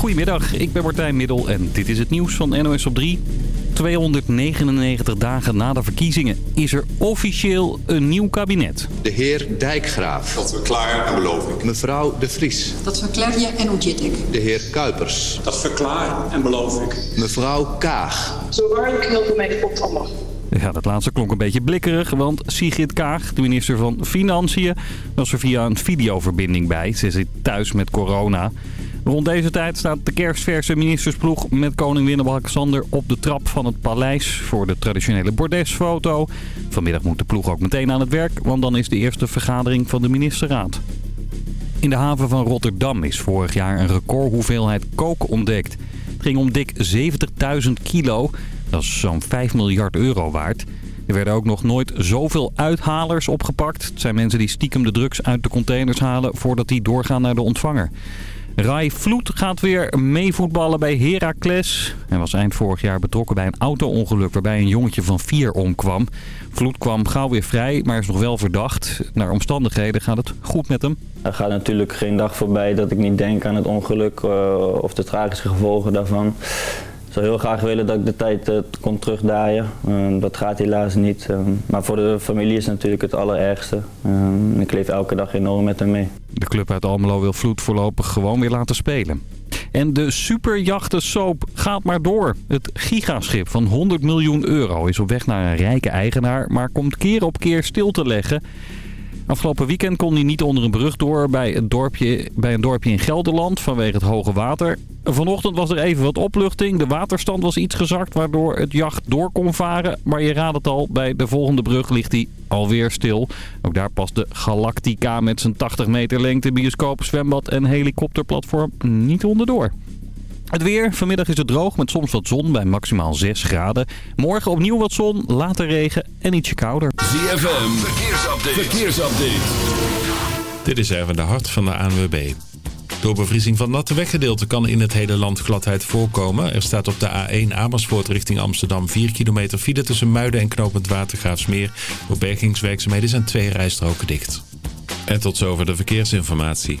Goedemiddag, ik ben Martijn Middel en dit is het nieuws van NOS op 3. 299 dagen na de verkiezingen is er officieel een nieuw kabinet. De heer Dijkgraaf. Dat verklaar en beloof ik. Mevrouw De Vries. Dat verklaar je en ontjit ik. De heer Kuipers. Dat verklaar en beloof ik. Mevrouw Kaag. Zo waar knopen mij kapot allemaal. Ja, dat laatste klonk een beetje blikkerig, want Sigrid Kaag, de minister van Financiën, was er via een videoverbinding bij. Ze zit thuis met corona. Rond deze tijd staat de kerstverse ministersploeg met koning Willem-Alexander op de trap van het paleis voor de traditionele bordesfoto. Vanmiddag moet de ploeg ook meteen aan het werk, want dan is de eerste vergadering van de ministerraad. In de haven van Rotterdam is vorig jaar een recordhoeveelheid kook ontdekt. Het ging om dik 70.000 kilo. Dat is zo'n 5 miljard euro waard. Er werden ook nog nooit zoveel uithalers opgepakt. Het zijn mensen die stiekem de drugs uit de containers halen voordat die doorgaan naar de ontvanger. Rai Vloed gaat weer meevoetballen bij Heracles. Hij was eind vorig jaar betrokken bij een auto-ongeluk waarbij een jongetje van vier omkwam. Vloed kwam gauw weer vrij, maar is nog wel verdacht. Naar omstandigheden gaat het goed met hem. Er gaat natuurlijk geen dag voorbij dat ik niet denk aan het ongeluk uh, of de tragische gevolgen daarvan. Zou heel graag willen dat ik de tijd uh, kon terugdraaien. Uh, dat gaat helaas niet. maar voor de familie is het natuurlijk het allerergste. ik leef elke dag enorm met hem mee. De club uit Almelo wil Vloed voorlopig gewoon weer laten spelen. En de superjachten soap gaat maar door. Het gigaschip van 100 miljoen euro is op weg naar een rijke eigenaar... maar komt keer op keer stil te leggen... Afgelopen weekend kon hij niet onder een brug door bij, dorpje, bij een dorpje in Gelderland vanwege het hoge water. Vanochtend was er even wat opluchting. De waterstand was iets gezakt waardoor het jacht door kon varen. Maar je raadt het al, bij de volgende brug ligt hij alweer stil. Ook daar past de Galactica met zijn 80 meter lengte, bioscoop, zwembad en helikopterplatform niet onderdoor. Het weer. Vanmiddag is het droog met soms wat zon bij maximaal 6 graden. Morgen opnieuw wat zon, later regen en ietsje kouder. ZFM. Verkeersupdate. Verkeersupdate. Dit is even de hart van de ANWB. Door bevriezing van natte weggedeelte kan in het hele land gladheid voorkomen. Er staat op de A1 Amersfoort richting Amsterdam 4 kilometer file tussen Muiden en Knopend Watergraafsmeer. Door bergingswerkzaamheden zijn twee rijstroken dicht. En tot zover de verkeersinformatie.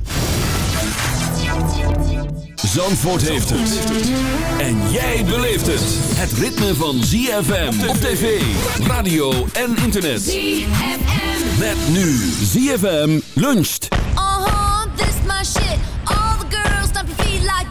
Zandvoort heeft het. En jij beleeft het. Het ritme van ZFM op tv, radio en internet. ZFM. Met nu ZFM luncht. Uh-huh, this my shit. All the girls stomp your feet like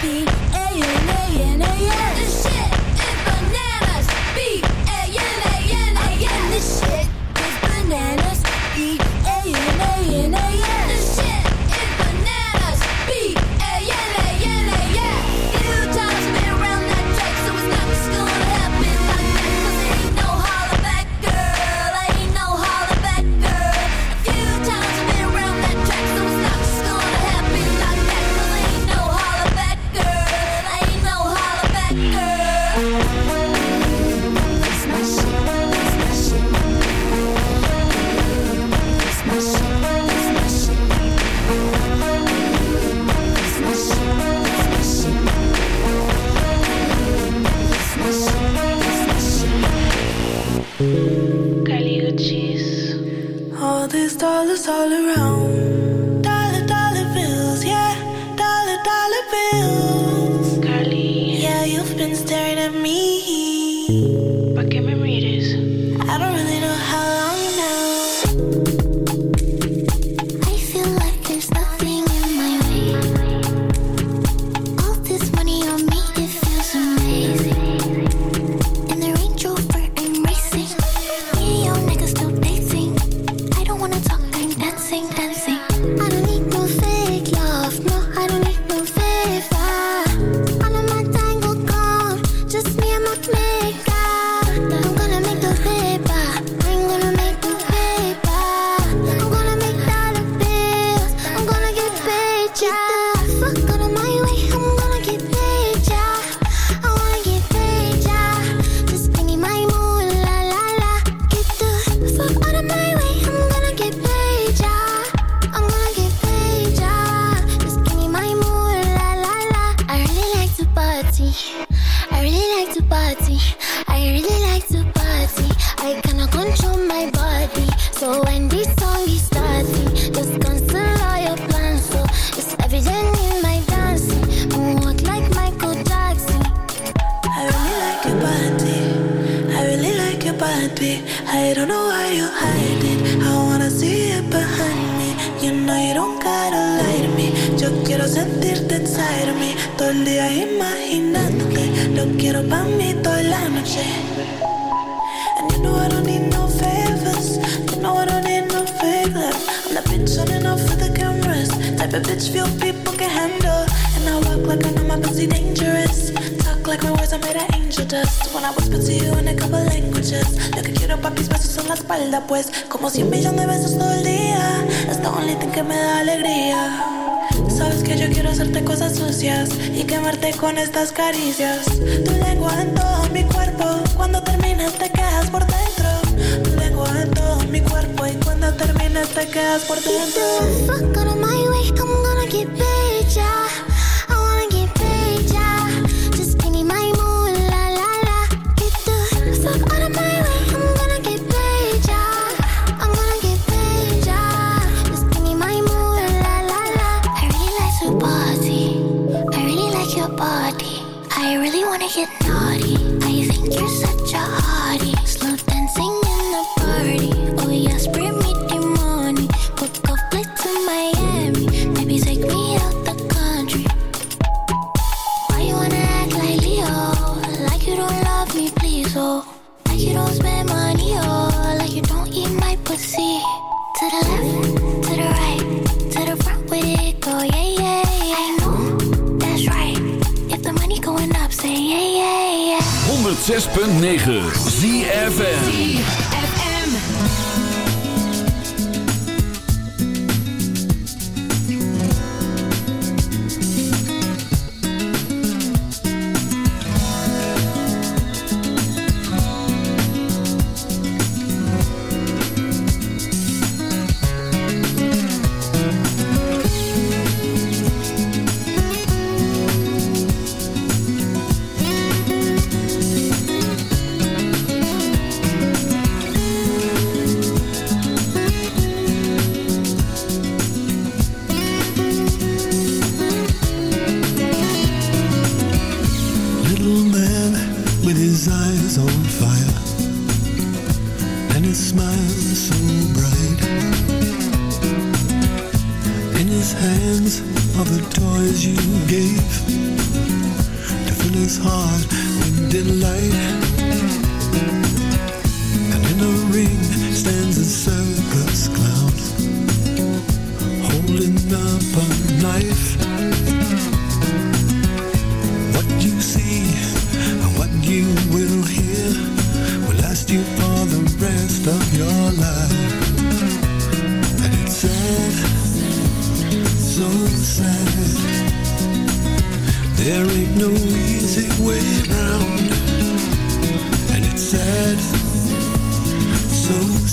be touch few people can handle. And I walk like I know my pussy dangerous. Talk like my words are made of angel dust. When I whisper to you in a couple languages. Lo que quiero pa' mis besos en la espalda, pues. Como cien millones de besos todo el día. Es the only thing que me da alegría. Sabes que yo quiero hacerte cosas sucias y quemarte con estas caricias. Tu lengua en todo mi cuerpo, cuando terminas te quedas por dentro. Tu lengua en todo mi cuerpo y cuando terminas te quedas por dentro. Fuck out of my way, keep it 106.9 ZFN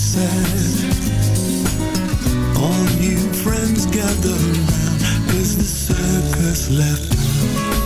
sad. All new friends gather round, cause the circus left.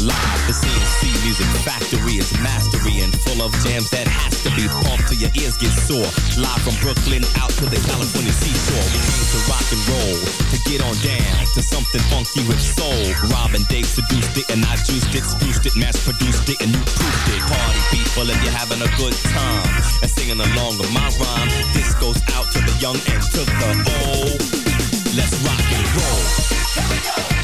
Live. The CNC Music Factory is mastery and full of jams that has to be pumped till your ears get sore. Live from Brooklyn out to the California seashore. We came to rock and roll, to get on down to something funky with soul. Rob and Dave seduced it and I juiced it, spruced it, mass produced it, and you proofed it. Party people and you're having a good time and singing along with my rhyme. This goes out to the young and to the old. Let's rock and roll.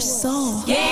Soul. Yeah.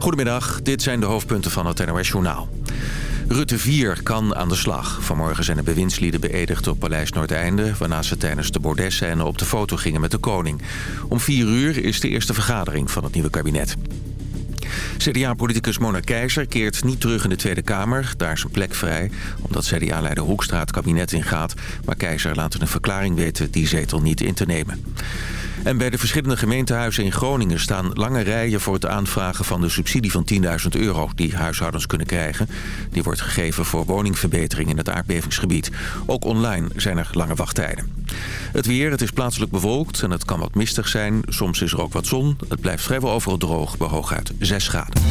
Goedemiddag, dit zijn de hoofdpunten van het NOS Journaal. Rutte 4 kan aan de slag. Vanmorgen zijn de bewindslieden beëdigd op Paleis Noordeinde... waarna ze tijdens de bordesscène op de foto gingen met de koning. Om 4 uur is de eerste vergadering van het nieuwe kabinet. CDA-politicus Mona Keizer keert niet terug in de Tweede Kamer. Daar is een plek vrij, omdat CDA-leider Hoekstra het kabinet ingaat. Maar Keizer laat een verklaring weten die zetel niet in te nemen. En bij de verschillende gemeentehuizen in Groningen staan lange rijen voor het aanvragen van de subsidie van 10.000 euro die huishoudens kunnen krijgen. Die wordt gegeven voor woningverbetering in het aardbevingsgebied. Ook online zijn er lange wachttijden. Het weer, het is plaatselijk bewolkt en het kan wat mistig zijn. Soms is er ook wat zon. Het blijft vrijwel overal droog, bij hooguit 6 graden.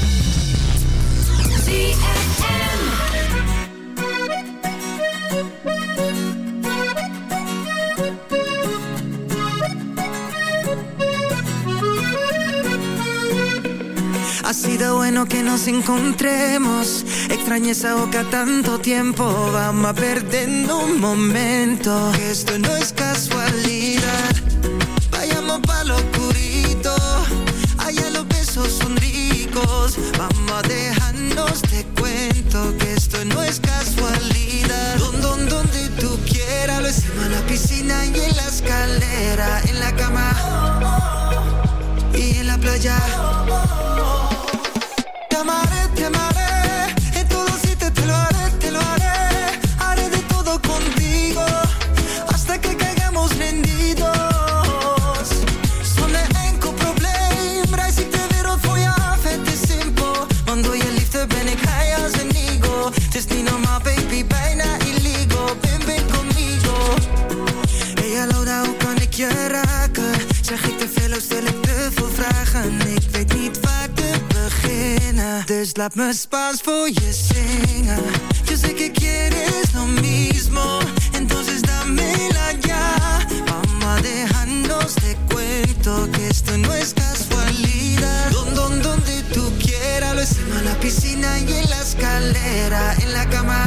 Bueno que nos encontremos. Extrañé esa boca tanto tiempo. Vamos a perder un momento. Esto no es casualidad. Vayamos pa' lo oscurito. Allá los besos son ricos. Vamos a dejarnos de cuento. Que esto no es casualidad. Don, don, donde tú quieras. Lo hicimos en la piscina y en la escalera. En la cama. Y en la playa. Te Dus laat me Spaans voor je. Yo sé que quieres lo mismo. Entonces dámela ya. Vamos a dejarnos de cuento. Que esto no es casualidad. Don, don, donde tú quieras. Lo hicimos en la piscina y en la escalera. En la cama.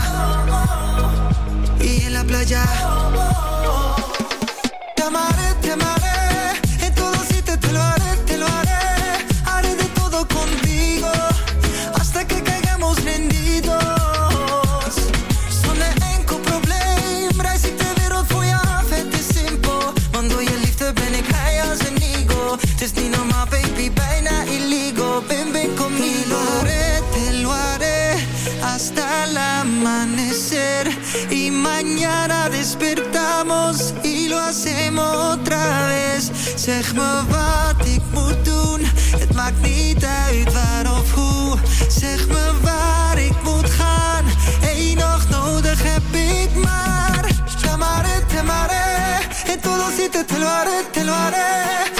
Y en la playa. Te amaré, te amaré, en todo sitio te lo haré, te lo haré.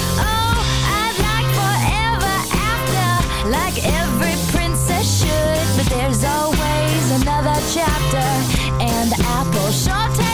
Another chapter, and the apple sure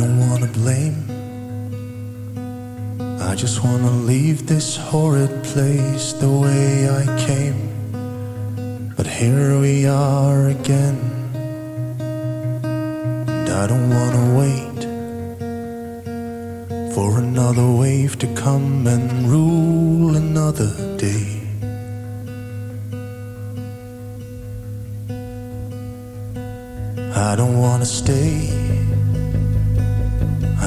don't wanna blame. I just wanna leave this horrid place the way I came. But here we are again. And I don't wanna wait for another wave to come and rule another day. I don't wanna stay.